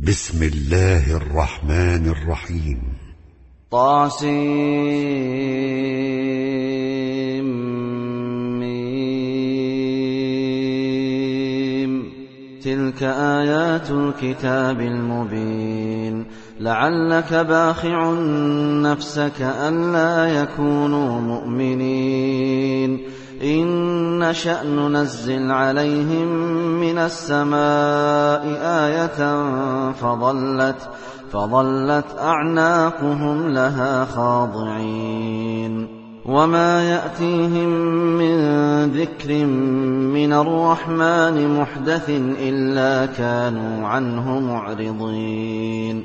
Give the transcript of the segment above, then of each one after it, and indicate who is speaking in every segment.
Speaker 1: بسم الله الرحمن الرحيم.
Speaker 2: طاسيم تلك آيات الكتاب المبين. لعلك باخع نفسك ألا يكونوا مؤمنين. إن نشأ ننزل عليهم من السماء آية فظلت فظلت أعناقهم لها خاضعين. وما يأتيهم من ذكر من الرحمن محدث إلا كانوا عنه معرضين.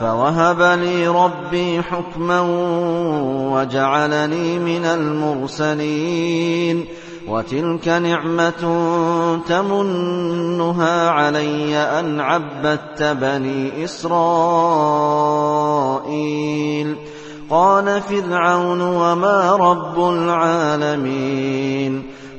Speaker 2: فوهب لي ربي حكما وجعلني من المرسلين وتلك نعمة تمنها علي أن عبدت بني إسرائيل. قال فرعون وما رب العالمين.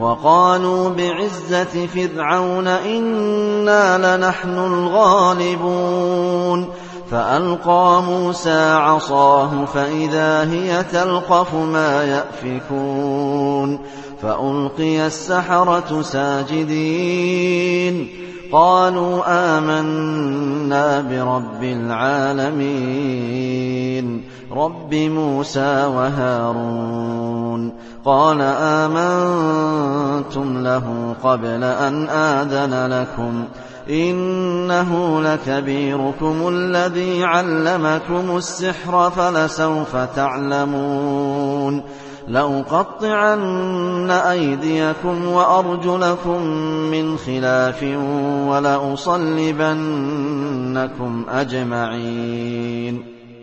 Speaker 2: وقالوا بعزة فرعون إنا لنحن الغالبون فألقى موسى عصاه فإذا هي تلقف ما يأفكون فألقي السحرة ساجدين قالوا آمنا برب العالمين رب موسى وهارون قال آمنتم له قبل أن آذن لكم إنه لكبيركم الذي علمكم السحر فلسوف تعلمون لأقطعن أيديكم وأرجلكم من خلاف ولأصلبنكم أجمعين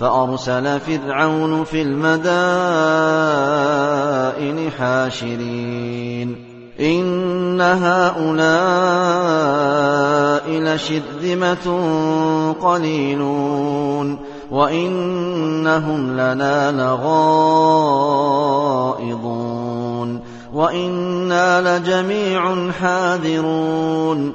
Speaker 2: فأرسل فرعون في المدائن حاشرين. إن هؤلاء لشذمة قليلون. وإنهم لنا لغائظون. وإنا لجميع حاذرون.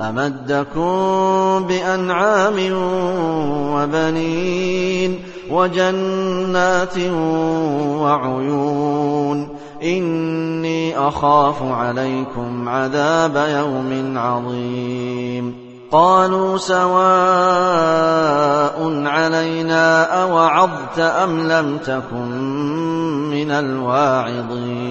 Speaker 2: أمدكم بأنعام وبنين وجنات وعيون إني أخاف عليكم عذاب يوم عظيم قالوا سواء علينا أوعظت أم لم تكن من الواعظين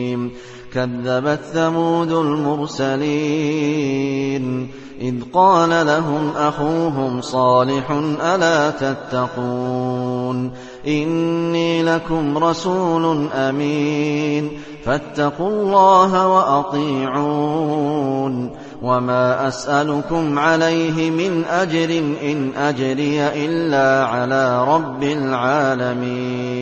Speaker 2: كذبت ثمود المرسلين إذ قال لهم أخوهم صالح ألا تتقون إني لكم رسول أمين فاتقوا الله وأطيعون وما أسألكم عليه من أجر إن أجري إلا على رب العالمين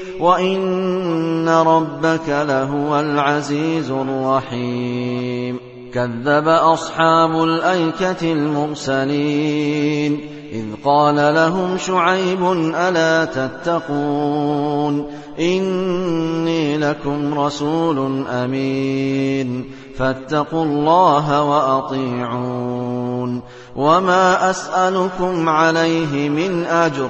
Speaker 2: وإن ربك لهو العزيز الرحيم كذب أصحاب الأيكة المرسلين إذ قال لهم شعيب ألا تتقون إني لكم رسول أمين فاتقوا الله وأطيعون وما أسألكم عليه من أجر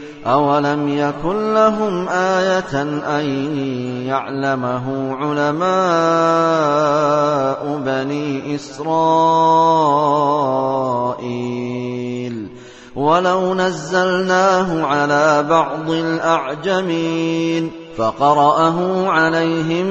Speaker 2: أولم يكن لهم آية أن يعلمه علماء بني إسرائيل ولو نزلناه على بعض الأعجمين فقرأه عليهم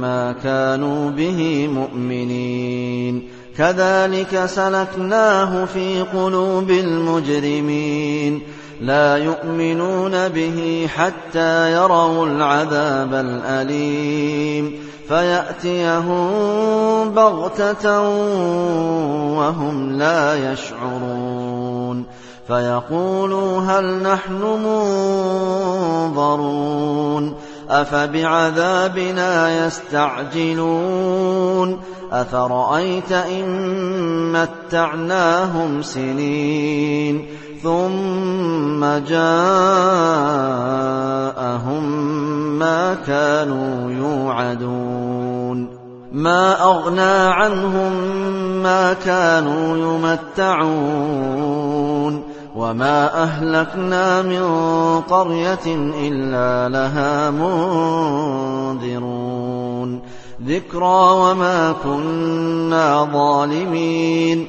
Speaker 2: ما كانوا به مؤمنين كذلك سلكناه في قلوب المجرمين لا يؤمنون به حتى يروا العذاب الأليم فيأتيهم بغتة وهم لا يشعرون فيقولوا هل نحن منظرون أفبعذابنا يستعجلون أفرأيت إن متعناهم سنين ثم جاءهم ما كانوا يوعدون. ما أغنى عنهم ما كانوا يمتعون. وما أهلكنا من قرية إلا لها منذرون. ذكرى وما كنا ظالمين.